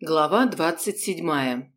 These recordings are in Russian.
Глава двадцать седьмая.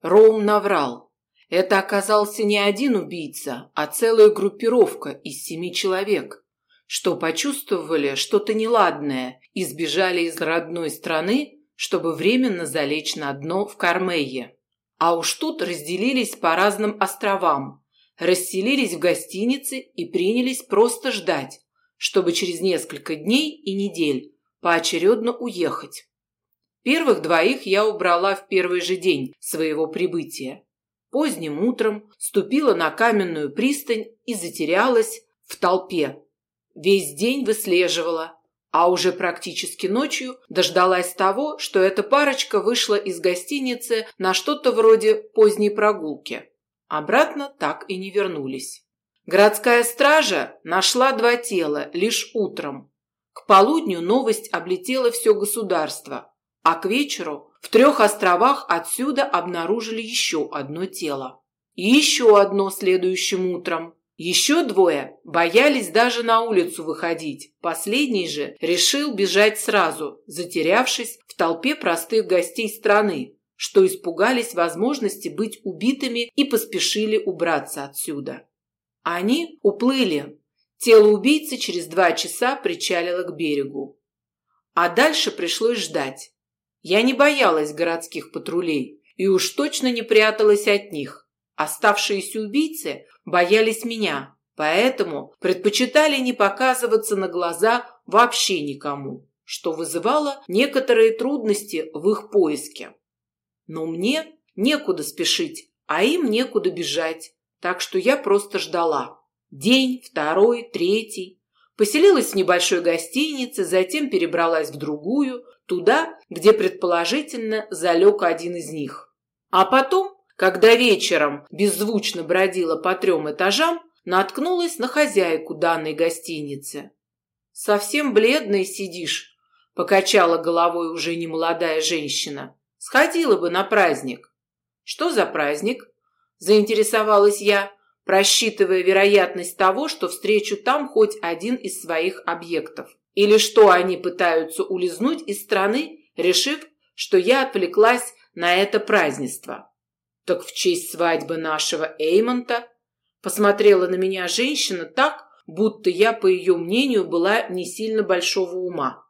Роум наврал. Это оказался не один убийца, а целая группировка из семи человек, что почувствовали что-то неладное и сбежали из родной страны, чтобы временно залечь на дно в Кармейе. А уж тут разделились по разным островам, расселились в гостинице и принялись просто ждать, чтобы через несколько дней и недель поочередно уехать. Первых двоих я убрала в первый же день своего прибытия. Поздним утром ступила на каменную пристань и затерялась в толпе. Весь день выслеживала, а уже практически ночью дождалась того, что эта парочка вышла из гостиницы на что-то вроде поздней прогулки. Обратно так и не вернулись. Городская стража нашла два тела лишь утром. К полудню новость облетела все государство – а к вечеру в трех островах отсюда обнаружили еще одно тело. И еще одно следующим утром. Еще двое боялись даже на улицу выходить. Последний же решил бежать сразу, затерявшись в толпе простых гостей страны, что испугались возможности быть убитыми и поспешили убраться отсюда. Они уплыли. Тело убийцы через два часа причалило к берегу. А дальше пришлось ждать. Я не боялась городских патрулей и уж точно не пряталась от них. Оставшиеся убийцы боялись меня, поэтому предпочитали не показываться на глаза вообще никому, что вызывало некоторые трудности в их поиске. Но мне некуда спешить, а им некуда бежать, так что я просто ждала. День, второй, третий. Поселилась в небольшой гостинице, затем перебралась в другую, туда, где предположительно залег один из них. А потом, когда вечером беззвучно бродила по трем этажам, наткнулась на хозяйку данной гостиницы. «Совсем бледной сидишь», – покачала головой уже немолодая женщина. «Сходила бы на праздник». «Что за праздник?» – заинтересовалась я, просчитывая вероятность того, что встречу там хоть один из своих объектов. Или что они пытаются улизнуть из страны, решив, что я отвлеклась на это празднество. Так в честь свадьбы нашего Эймонта посмотрела на меня женщина так, будто я, по ее мнению, была не сильно большого ума.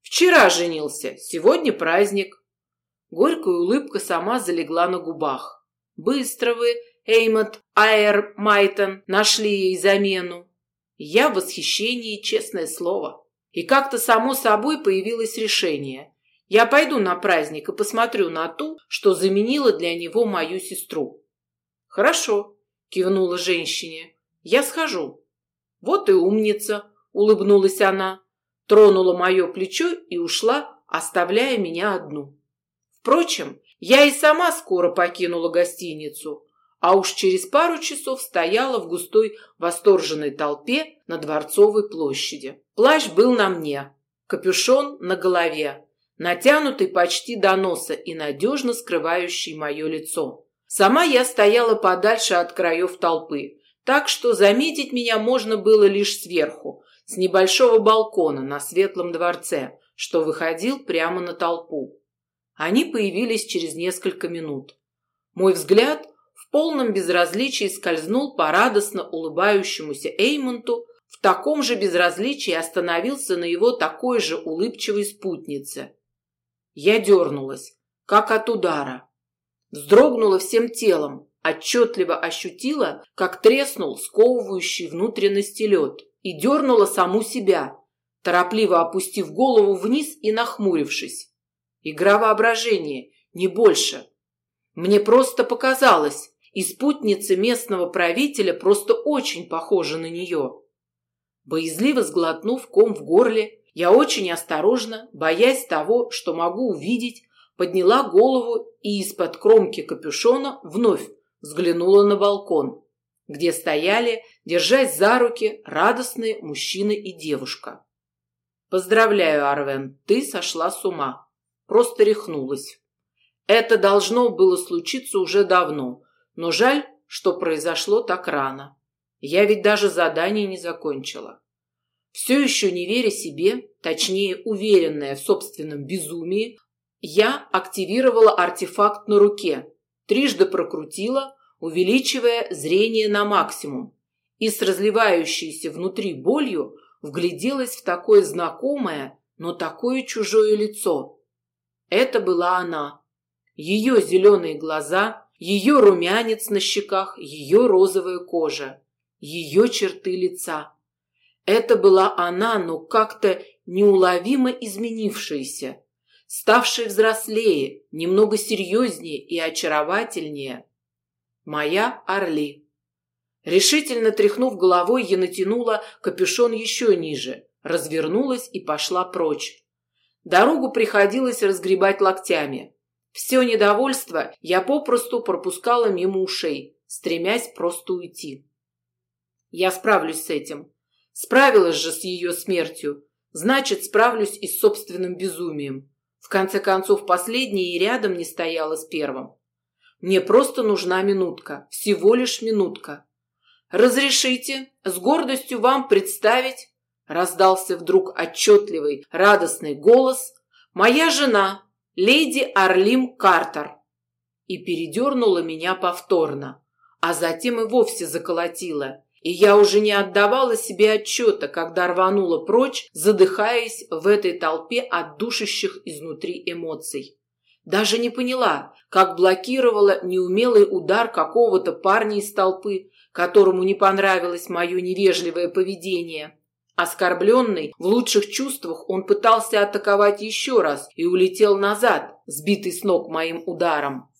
Вчера женился, сегодня праздник. Горькая улыбка сама залегла на губах. Быстро вы, Эймонт Айр Майтон, нашли ей замену. Я в восхищении, честное слово. И как-то само собой появилось решение. Я пойду на праздник и посмотрю на ту, что заменила для него мою сестру. Хорошо, кивнула женщине. Я схожу. Вот и умница, улыбнулась она, тронула мое плечо и ушла, оставляя меня одну. Впрочем, я и сама скоро покинула гостиницу, а уж через пару часов стояла в густой восторженной толпе на Дворцовой площади. Плащ был на мне, капюшон на голове, натянутый почти до носа и надежно скрывающий мое лицо. Сама я стояла подальше от краев толпы, так что заметить меня можно было лишь сверху, с небольшого балкона на Светлом дворце, что выходил прямо на толпу. Они появились через несколько минут. Мой взгляд в полном безразличии скользнул по радостно улыбающемуся Эймонту, в таком же безразличии остановился на его такой же улыбчивой спутнице. Я дернулась, как от удара. Вздрогнула всем телом, отчетливо ощутила, как треснул сковывающий внутренности лед, и дернула саму себя, торопливо опустив голову вниз и нахмурившись. Игра воображения, не больше. Мне просто показалось, и спутница местного правителя просто очень похожа на нее. Боязливо сглотнув ком в горле, я очень осторожно, боясь того, что могу увидеть, подняла голову и из-под кромки капюшона вновь взглянула на балкон, где стояли, держась за руки, радостные мужчина и девушка. «Поздравляю, Арвен, ты сошла с ума. Просто рехнулась. Это должно было случиться уже давно, но жаль, что произошло так рано. Я ведь даже задание не закончила. Все еще не веря себе, точнее уверенная в собственном безумии, Я активировала артефакт на руке, трижды прокрутила, увеличивая зрение на максимум, и с разливающейся внутри болью вгляделась в такое знакомое, но такое чужое лицо. Это была она. Ее зеленые глаза, ее румянец на щеках, ее розовая кожа, ее черты лица. Это была она, но как-то неуловимо изменившаяся, ставшая взрослее, немного серьезнее и очаровательнее. Моя Орли. Решительно тряхнув головой, я натянула капюшон еще ниже, развернулась и пошла прочь. Дорогу приходилось разгребать локтями. Все недовольство я попросту пропускала мимо ушей, стремясь просто уйти. Я справлюсь с этим. Справилась же с ее смертью, значит, справлюсь и с собственным безумием. В конце концов, последнее и рядом не стояло с первым. Мне просто нужна минутка, всего лишь минутка. «Разрешите с гордостью вам представить...» Раздался вдруг отчетливый, радостный голос. «Моя жена, леди Арлим Картер». И передернула меня повторно, а затем и вовсе заколотила. И я уже не отдавала себе отчета, когда рванула прочь, задыхаясь в этой толпе от душащих изнутри эмоций. Даже не поняла, как блокировала неумелый удар какого-то парня из толпы, которому не понравилось мое невежливое поведение. Оскорбленный, в лучших чувствах, он пытался атаковать еще раз и улетел назад, сбитый с ног моим ударом.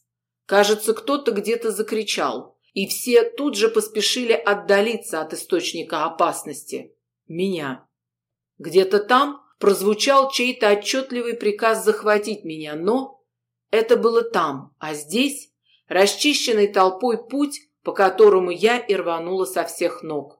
Кажется, кто-то где-то закричал, и все тут же поспешили отдалиться от источника опасности. Меня. Где-то там прозвучал чей-то отчетливый приказ захватить меня, но это было там, а здесь расчищенный толпой путь по которому я и рванула со всех ног.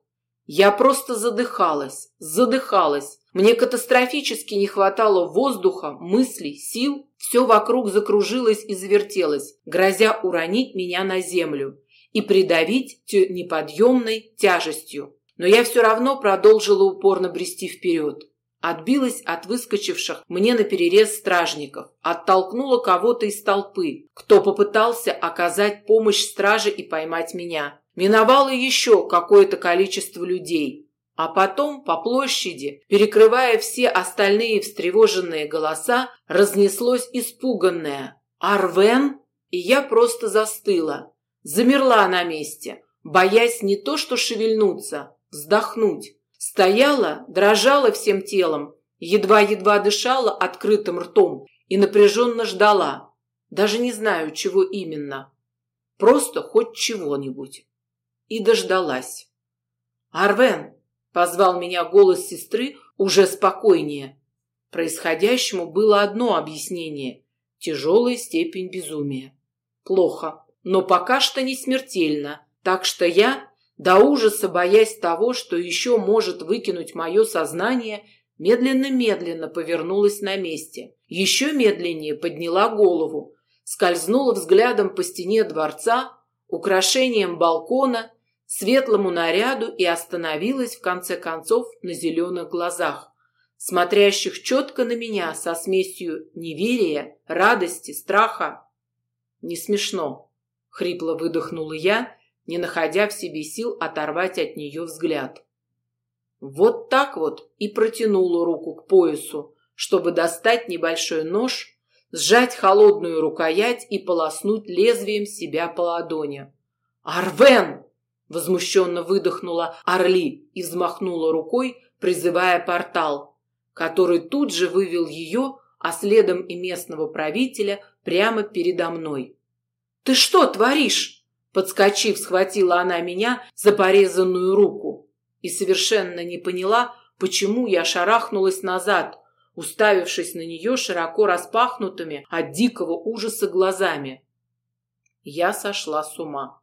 Я просто задыхалась, задыхалась. Мне катастрофически не хватало воздуха, мыслей, сил. Все вокруг закружилось и завертелось, грозя уронить меня на землю и придавить неподъемной тяжестью. Но я все равно продолжила упорно брести вперед. Отбилась от выскочивших мне на перерез стражников, оттолкнула кого-то из толпы, кто попытался оказать помощь страже и поймать меня. Миновало еще какое-то количество людей, а потом по площади, перекрывая все остальные встревоженные голоса, разнеслось испуганное «Арвен?» И я просто застыла, замерла на месте, боясь не то что шевельнуться, вздохнуть. Стояла, дрожала всем телом, едва-едва дышала открытым ртом и напряженно ждала. Даже не знаю, чего именно. Просто хоть чего-нибудь. И дождалась. «Арвен!» – позвал меня голос сестры уже спокойнее. Происходящему было одно объяснение – тяжелая степень безумия. Плохо, но пока что не смертельно, так что я до ужаса боясь того, что еще может выкинуть мое сознание, медленно-медленно повернулась на месте. Еще медленнее подняла голову, скользнула взглядом по стене дворца, украшением балкона, светлому наряду и остановилась в конце концов на зеленых глазах, смотрящих четко на меня со смесью неверия, радости, страха. «Не смешно», — хрипло выдохнула я, не находя в себе сил оторвать от нее взгляд. Вот так вот и протянула руку к поясу, чтобы достать небольшой нож, сжать холодную рукоять и полоснуть лезвием себя по ладони. «Арвен!» – возмущенно выдохнула Орли и взмахнула рукой, призывая портал, который тут же вывел ее, а следом и местного правителя, прямо передо мной. «Ты что творишь?» Подскочив, схватила она меня за порезанную руку и совершенно не поняла, почему я шарахнулась назад, уставившись на нее широко распахнутыми от дикого ужаса глазами. Я сошла с ума.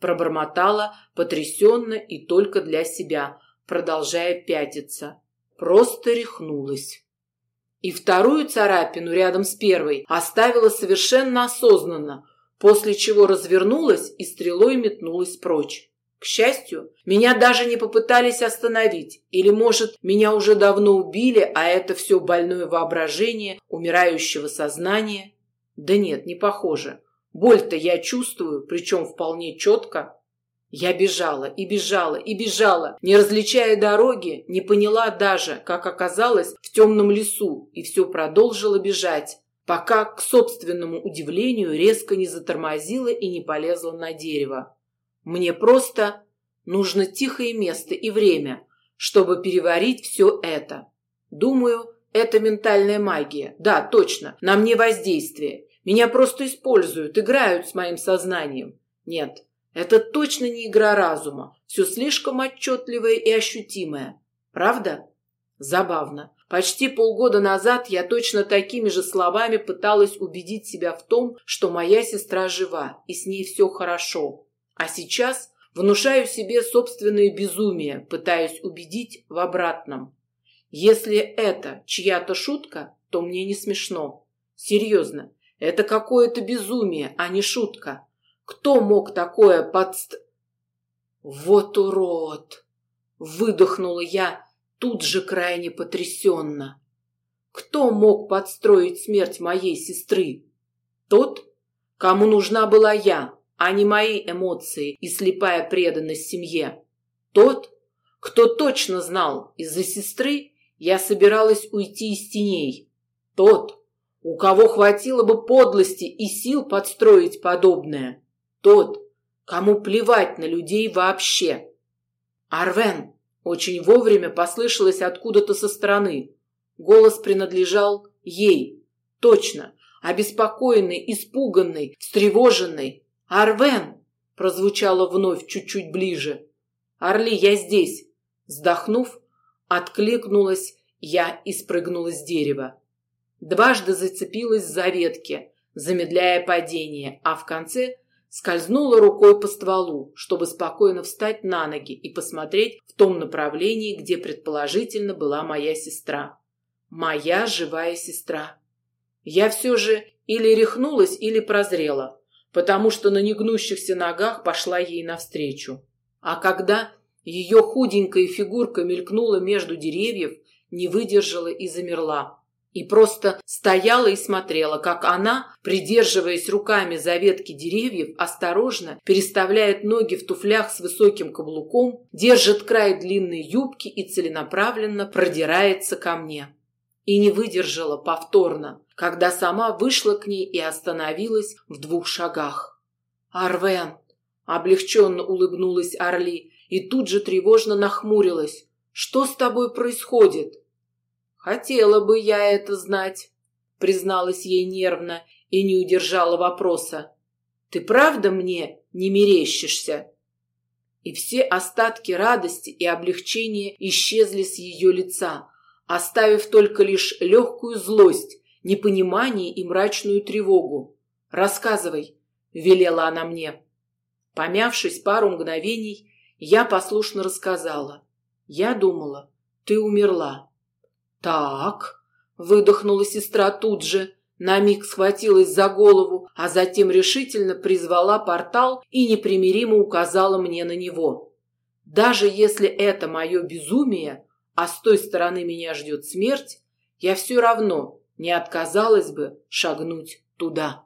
Пробормотала потрясенно и только для себя, продолжая пятиться. Просто рехнулась. И вторую царапину рядом с первой оставила совершенно осознанно, после чего развернулась и стрелой метнулась прочь. К счастью, меня даже не попытались остановить. Или, может, меня уже давно убили, а это все больное воображение умирающего сознания? Да нет, не похоже. Боль-то я чувствую, причем вполне четко. Я бежала и бежала и бежала, не различая дороги, не поняла даже, как оказалась в темном лесу, и все продолжила бежать, пока, к собственному удивлению, резко не затормозила и не полезла на дерево. Мне просто нужно тихое место и время, чтобы переварить все это. Думаю, это ментальная магия. Да, точно, на мне воздействие. Меня просто используют, играют с моим сознанием. Нет, это точно не игра разума. Все слишком отчетливое и ощутимое. Правда? Забавно. Почти полгода назад я точно такими же словами пыталась убедить себя в том, что моя сестра жива и с ней все хорошо. А сейчас внушаю себе собственное безумие, пытаясь убедить в обратном. Если это чья-то шутка, то мне не смешно. Серьезно, это какое-то безумие, а не шутка. Кто мог такое подст... Вот урод! Выдохнула я, тут же крайне потрясенно. Кто мог подстроить смерть моей сестры? Тот, кому нужна была я, а не мои эмоции и слепая преданность семье. Тот, кто точно знал, из-за сестры я собиралась уйти из теней. Тот, у кого хватило бы подлости и сил подстроить подобное. Тот, кому плевать на людей вообще. Арвен очень вовремя послышалось откуда-то со стороны. Голос принадлежал ей. Точно, обеспокоенный, испуганный, встревоженный, «Арвен!» – прозвучало вновь чуть-чуть ближе. «Орли, я здесь!» Вздохнув, откликнулась я и спрыгнула с дерева. Дважды зацепилась за ветки, замедляя падение, а в конце скользнула рукой по стволу, чтобы спокойно встать на ноги и посмотреть в том направлении, где предположительно была моя сестра. Моя живая сестра. Я все же или рехнулась, или прозрела потому что на негнущихся ногах пошла ей навстречу. А когда ее худенькая фигурка мелькнула между деревьев, не выдержала и замерла. И просто стояла и смотрела, как она, придерживаясь руками за ветки деревьев, осторожно переставляет ноги в туфлях с высоким каблуком, держит край длинной юбки и целенаправленно продирается ко мне. И не выдержала повторно, когда сама вышла к ней и остановилась в двух шагах. «Арвен!» – облегченно улыбнулась Орли и тут же тревожно нахмурилась. «Что с тобой происходит?» «Хотела бы я это знать», – призналась ей нервно и не удержала вопроса. «Ты правда мне не мерещишься?» И все остатки радости и облегчения исчезли с ее лица, оставив только лишь легкую злость непонимание и мрачную тревогу. «Рассказывай», — велела она мне. Помявшись пару мгновений, я послушно рассказала. Я думала, ты умерла. «Так», — выдохнула сестра тут же, на миг схватилась за голову, а затем решительно призвала портал и непримиримо указала мне на него. Даже если это мое безумие, а с той стороны меня ждет смерть, я все равно не отказалась бы шагнуть туда.